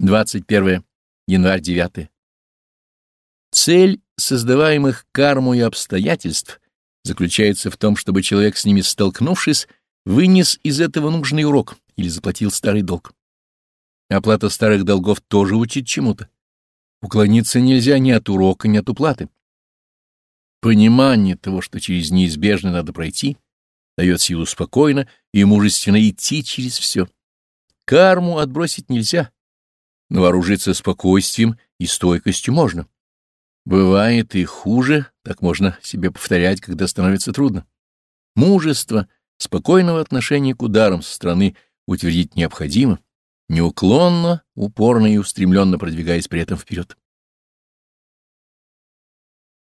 21 январь 9. Цель создаваемых карму и обстоятельств заключается в том, чтобы человек с ними столкнувшись, вынес из этого нужный урок или заплатил старый долг. Оплата старых долгов тоже учит чему-то. Уклониться нельзя ни от урока, ни от уплаты. Понимание того, что через неизбежно надо пройти, дает силу спокойно и мужественно идти через все. Карму отбросить нельзя, но вооружиться спокойствием и стойкостью можно. Бывает и хуже, так можно себе повторять, когда становится трудно. Мужество, спокойного отношения к ударам со стороны утвердить необходимо, неуклонно, упорно и устремленно продвигаясь при этом вперед.